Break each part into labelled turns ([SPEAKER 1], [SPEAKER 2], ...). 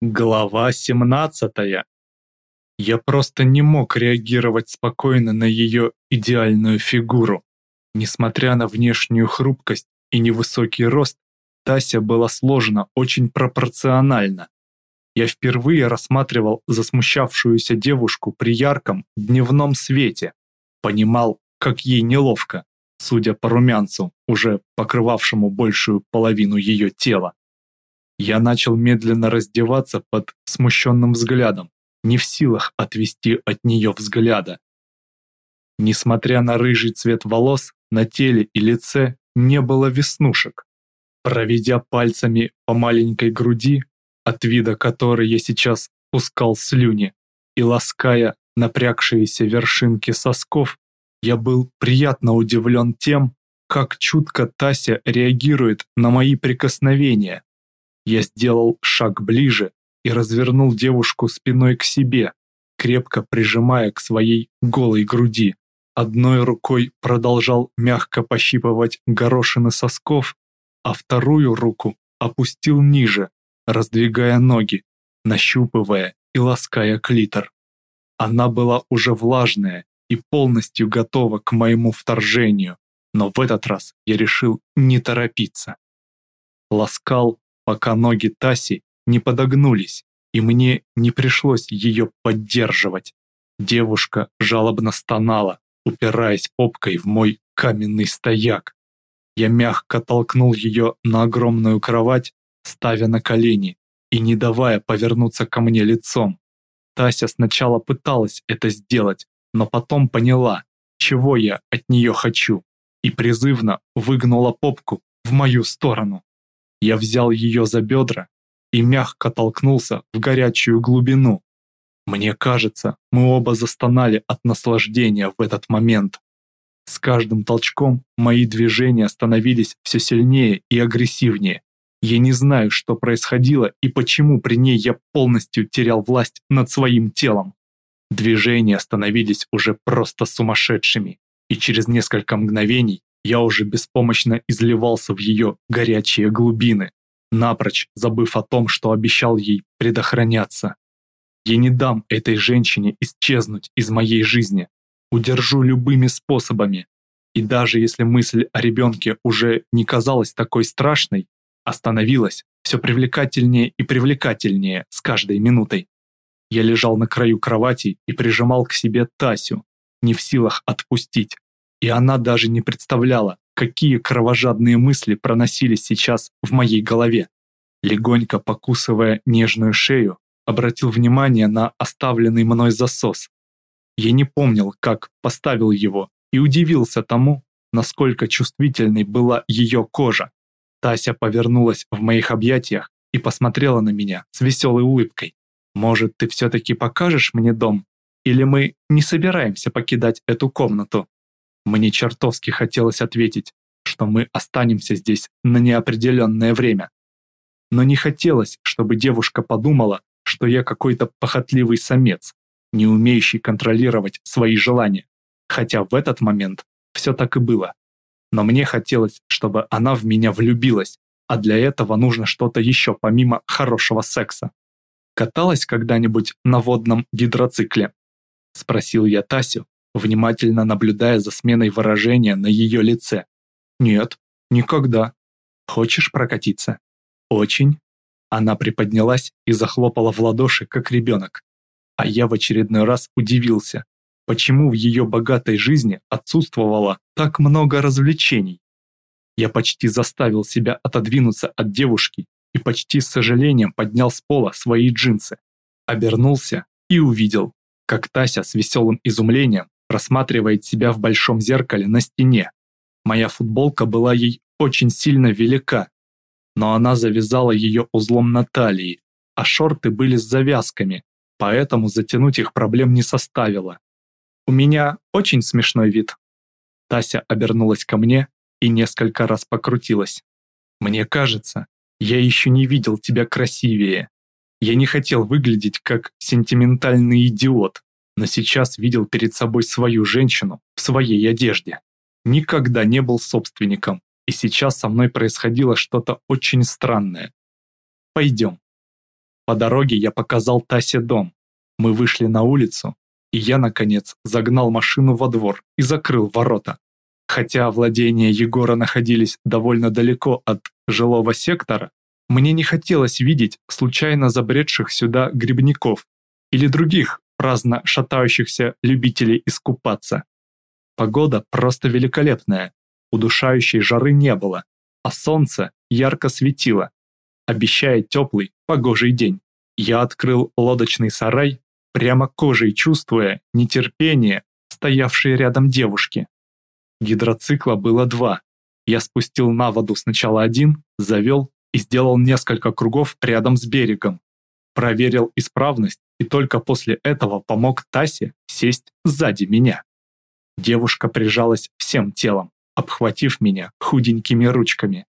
[SPEAKER 1] Глава 17. Я просто не мог реагировать спокойно на ее идеальную фигуру. Несмотря на внешнюю хрупкость и невысокий рост, Тася была сложена очень пропорционально. Я впервые рассматривал засмущавшуюся девушку при ярком дневном свете. Понимал, как ей неловко, судя по румянцу, уже покрывавшему большую половину ее тела. Я начал медленно раздеваться под смущенным взглядом, не в силах отвести от нее взгляда. Несмотря на рыжий цвет волос, на теле и лице не было веснушек. Проведя пальцами по маленькой груди, от вида которой я сейчас пускал слюни, и лаская напрягшиеся вершинки сосков, я был приятно удивлен тем, как чутко Тася реагирует на мои прикосновения. Я сделал шаг ближе и развернул девушку спиной к себе, крепко прижимая к своей голой груди. Одной рукой продолжал мягко пощипывать горошины сосков, а вторую руку опустил ниже, раздвигая ноги, нащупывая и лаская клитор. Она была уже влажная и полностью готова к моему вторжению, но в этот раз я решил не торопиться. Ласкал пока ноги Таси не подогнулись, и мне не пришлось ее поддерживать. Девушка жалобно стонала, упираясь попкой в мой каменный стояк. Я мягко толкнул ее на огромную кровать, ставя на колени и не давая повернуться ко мне лицом. Тася сначала пыталась это сделать, но потом поняла, чего я от нее хочу, и призывно выгнула попку в мою сторону. Я взял ее за бедра и мягко толкнулся в горячую глубину. Мне кажется, мы оба застонали от наслаждения в этот момент. С каждым толчком мои движения становились все сильнее и агрессивнее. Я не знаю, что происходило и почему при ней я полностью терял власть над своим телом. Движения становились уже просто сумасшедшими, и через несколько мгновений я уже беспомощно изливался в ее горячие глубины, напрочь забыв о том, что обещал ей предохраняться. Я не дам этой женщине исчезнуть из моей жизни, удержу любыми способами. И даже если мысль о ребенке уже не казалась такой страшной, остановилась все привлекательнее и привлекательнее с каждой минутой. Я лежал на краю кровати и прижимал к себе Тасю, не в силах отпустить, и она даже не представляла, какие кровожадные мысли проносились сейчас в моей голове. Легонько покусывая нежную шею, обратил внимание на оставленный мной засос. Я не помнил, как поставил его, и удивился тому, насколько чувствительной была ее кожа. Тася повернулась в моих объятиях и посмотрела на меня с веселой улыбкой. «Может, ты все-таки покажешь мне дом? Или мы не собираемся покидать эту комнату?» Мне чертовски хотелось ответить, что мы останемся здесь на неопределенное время. Но не хотелось, чтобы девушка подумала, что я какой-то похотливый самец, не умеющий контролировать свои желания. Хотя в этот момент все так и было. Но мне хотелось, чтобы она в меня влюбилась, а для этого нужно что-то еще помимо хорошего секса. Каталась когда-нибудь на водном гидроцикле? Спросил я Тасю, внимательно наблюдая за сменой выражения на ее лице. «Нет, никогда. Хочешь прокатиться?» «Очень». Она приподнялась и захлопала в ладоши, как ребенок. А я в очередной раз удивился, почему в ее богатой жизни отсутствовало так много развлечений. Я почти заставил себя отодвинуться от девушки и почти с сожалением поднял с пола свои джинсы. Обернулся и увидел, как Тася с веселым изумлением рассматривает себя в большом зеркале на стене. Моя футболка была ей очень сильно велика, но она завязала ее узлом на талии, а шорты были с завязками, поэтому затянуть их проблем не составило. У меня очень смешной вид. Тася обернулась ко мне и несколько раз покрутилась. Мне кажется, я еще не видел тебя красивее. Я не хотел выглядеть как сентиментальный идиот, но сейчас видел перед собой свою женщину в своей одежде. Никогда не был собственником, и сейчас со мной происходило что-то очень странное. Пойдем. По дороге я показал Тасе дом. Мы вышли на улицу, и я, наконец, загнал машину во двор и закрыл ворота. Хотя владения Егора находились довольно далеко от жилого сектора, мне не хотелось видеть случайно забредших сюда грибников или других праздно шатающихся любителей искупаться. Погода просто великолепная, удушающей жары не было, а солнце ярко светило, обещая теплый, погожий день. Я открыл лодочный сарай, прямо кожей чувствуя нетерпение стоявшей рядом девушки. Гидроцикла было два. Я спустил на воду сначала один, завел и сделал несколько кругов рядом с берегом. Проверил исправность и только после этого помог Тасе сесть сзади меня. Девушка прижалась всем телом, обхватив меня худенькими ручками.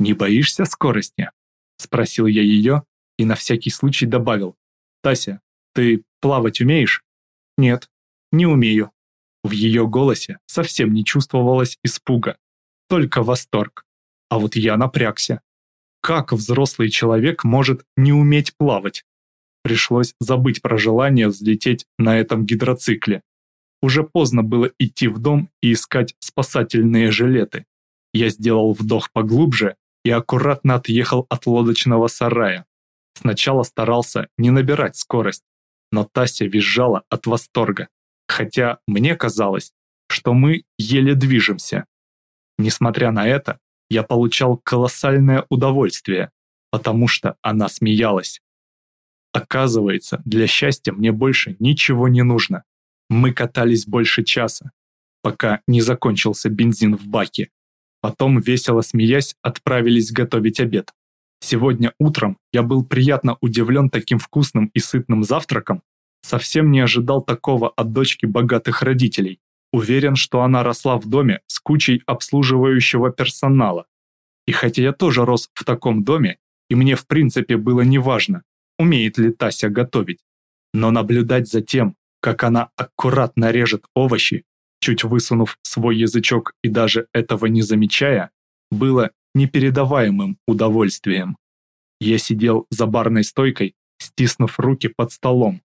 [SPEAKER 1] «Не боишься скорости?» – спросил я ее и на всякий случай добавил. «Тася, ты плавать умеешь?» «Нет, не умею». В ее голосе совсем не чувствовалось испуга, только восторг. А вот я напрягся. Как взрослый человек может не уметь плавать? Пришлось забыть про желание взлететь на этом гидроцикле. Уже поздно было идти в дом и искать спасательные жилеты. Я сделал вдох поглубже и аккуратно отъехал от лодочного сарая. Сначала старался не набирать скорость, но Тася визжала от восторга, хотя мне казалось, что мы еле движемся. Несмотря на это, я получал колоссальное удовольствие, потому что она смеялась. Оказывается, для счастья мне больше ничего не нужно. Мы катались больше часа, пока не закончился бензин в баке. Потом, весело смеясь, отправились готовить обед. Сегодня утром я был приятно удивлен таким вкусным и сытным завтраком. Совсем не ожидал такого от дочки богатых родителей. Уверен, что она росла в доме с кучей обслуживающего персонала. И хотя я тоже рос в таком доме, и мне в принципе было неважно, умеет ли Тася готовить, но наблюдать за тем, как она аккуратно режет овощи, чуть высунув свой язычок и даже этого не замечая, было непередаваемым удовольствием. Я сидел за барной стойкой, стиснув руки под столом,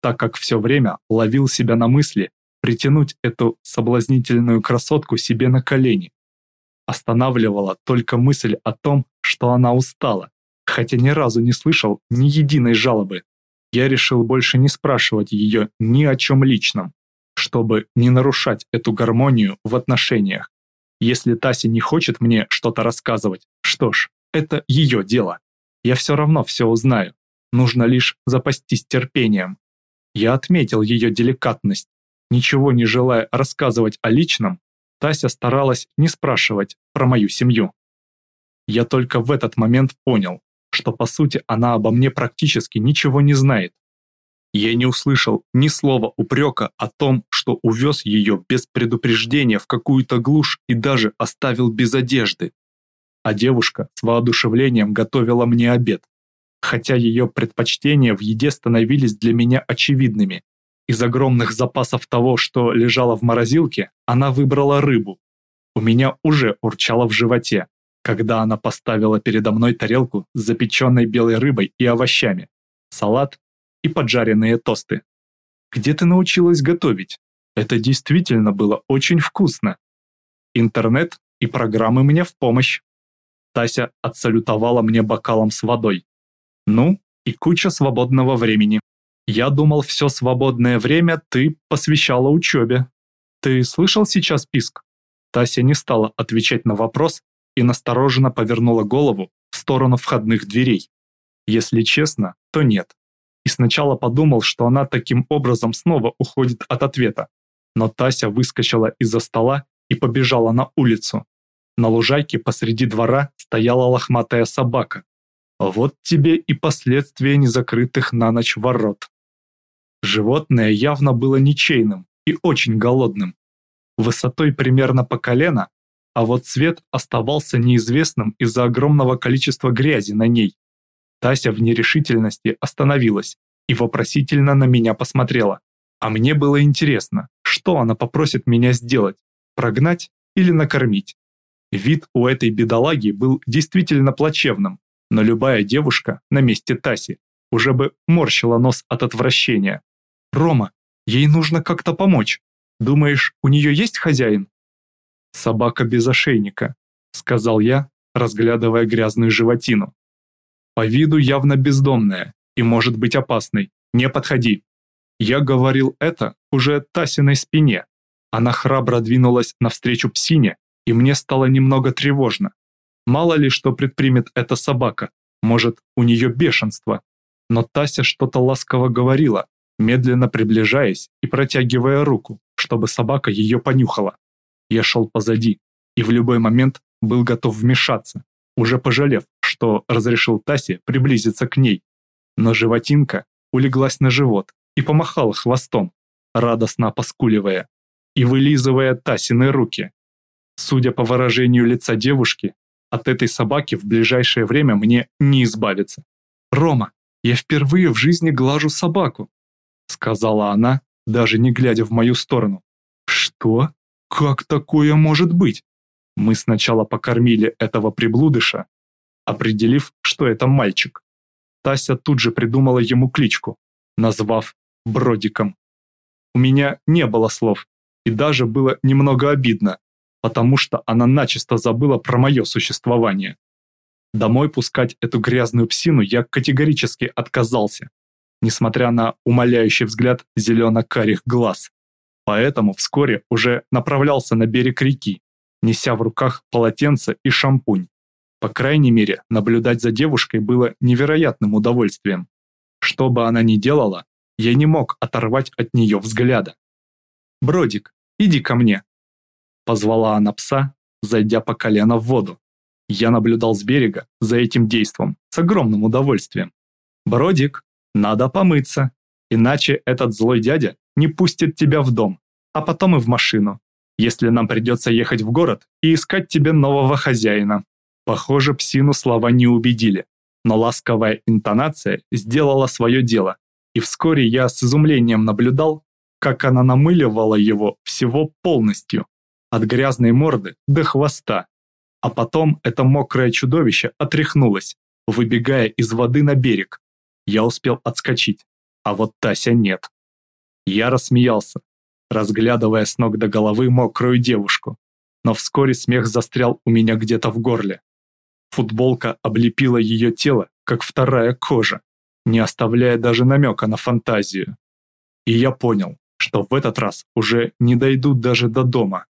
[SPEAKER 1] так как все время ловил себя на мысли, притянуть эту соблазнительную красотку себе на колени. Останавливала только мысль о том, что она устала, хотя ни разу не слышал ни единой жалобы. Я решил больше не спрашивать ее ни о чем личном, чтобы не нарушать эту гармонию в отношениях. Если Тася не хочет мне что-то рассказывать, что ж, это ее дело. Я все равно все узнаю. Нужно лишь запастись терпением. Я отметил ее деликатность, Ничего не желая рассказывать о личном, Тася старалась не спрашивать про мою семью. Я только в этот момент понял, что по сути она обо мне практически ничего не знает. Я не услышал ни слова упрека о том, что увез ее без предупреждения в какую-то глушь и даже оставил без одежды. А девушка с воодушевлением готовила мне обед, хотя ее предпочтения в еде становились для меня очевидными. Из огромных запасов того, что лежало в морозилке, она выбрала рыбу. У меня уже урчало в животе, когда она поставила передо мной тарелку с запеченной белой рыбой и овощами, салат и поджаренные тосты. «Где ты научилась готовить? Это действительно было очень вкусно. Интернет и программы мне в помощь». Тася отсалютовала мне бокалом с водой. «Ну, и куча свободного времени». Я думал, все свободное время ты посвящала учебе. Ты слышал сейчас писк? Тася не стала отвечать на вопрос и настороженно повернула голову в сторону входных дверей. Если честно, то нет. И сначала подумал, что она таким образом снова уходит от ответа. Но Тася выскочила из-за стола и побежала на улицу. На лужайке посреди двора стояла лохматая собака. Вот тебе и последствия незакрытых на ночь ворот. Животное явно было ничейным и очень голодным. Высотой примерно по колено, а вот цвет оставался неизвестным из-за огромного количества грязи на ней. Тася в нерешительности остановилась и вопросительно на меня посмотрела. А мне было интересно, что она попросит меня сделать, прогнать или накормить. Вид у этой бедолаги был действительно плачевным, но любая девушка на месте Таси уже бы морщила нос от отвращения. «Рома, ей нужно как-то помочь. Думаешь, у нее есть хозяин?» «Собака без ошейника», — сказал я, разглядывая грязную животину. «По виду явно бездомная и может быть опасной. Не подходи». Я говорил это уже Тасиной спине. Она храбро двинулась навстречу псине, и мне стало немного тревожно. Мало ли что предпримет эта собака, может, у нее бешенство. Но Тася что-то ласково говорила, медленно приближаясь и протягивая руку, чтобы собака ее понюхала. Я шел позади и в любой момент был готов вмешаться, уже пожалев, что разрешил Тасе приблизиться к ней. Но животинка улеглась на живот и помахала хвостом, радостно поскуливая и вылизывая Тасины руки. Судя по выражению лица девушки, от этой собаки в ближайшее время мне не избавиться. «Рома, я впервые в жизни глажу собаку», сказала она, даже не глядя в мою сторону. «Что? Как такое может быть?» Мы сначала покормили этого приблудыша, определив, что это мальчик. Тася тут же придумала ему кличку, назвав Бродиком. У меня не было слов, и даже было немного обидно, потому что она начисто забыла про мое существование. Домой пускать эту грязную псину я категорически отказался, несмотря на умоляющий взгляд зелено-карих глаз. Поэтому вскоре уже направлялся на берег реки, неся в руках полотенце и шампунь. По крайней мере, наблюдать за девушкой было невероятным удовольствием. Что бы она ни делала, я не мог оторвать от нее взгляда. «Бродик, иди ко мне», Позвала она пса, зайдя по колено в воду. Я наблюдал с берега за этим действом с огромным удовольствием. «Бродик, надо помыться, иначе этот злой дядя не пустит тебя в дом, а потом и в машину, если нам придется ехать в город и искать тебе нового хозяина». Похоже, псину слова не убедили, но ласковая интонация сделала свое дело, и вскоре я с изумлением наблюдал, как она намыливала его всего полностью от грязной морды до хвоста. А потом это мокрое чудовище отряхнулось, выбегая из воды на берег. Я успел отскочить, а вот Тася нет. Я рассмеялся, разглядывая с ног до головы мокрую девушку, но вскоре смех застрял у меня где-то в горле. Футболка облепила ее тело, как вторая кожа, не оставляя даже намека на фантазию. И я понял, что в этот раз уже не дойдут даже до дома.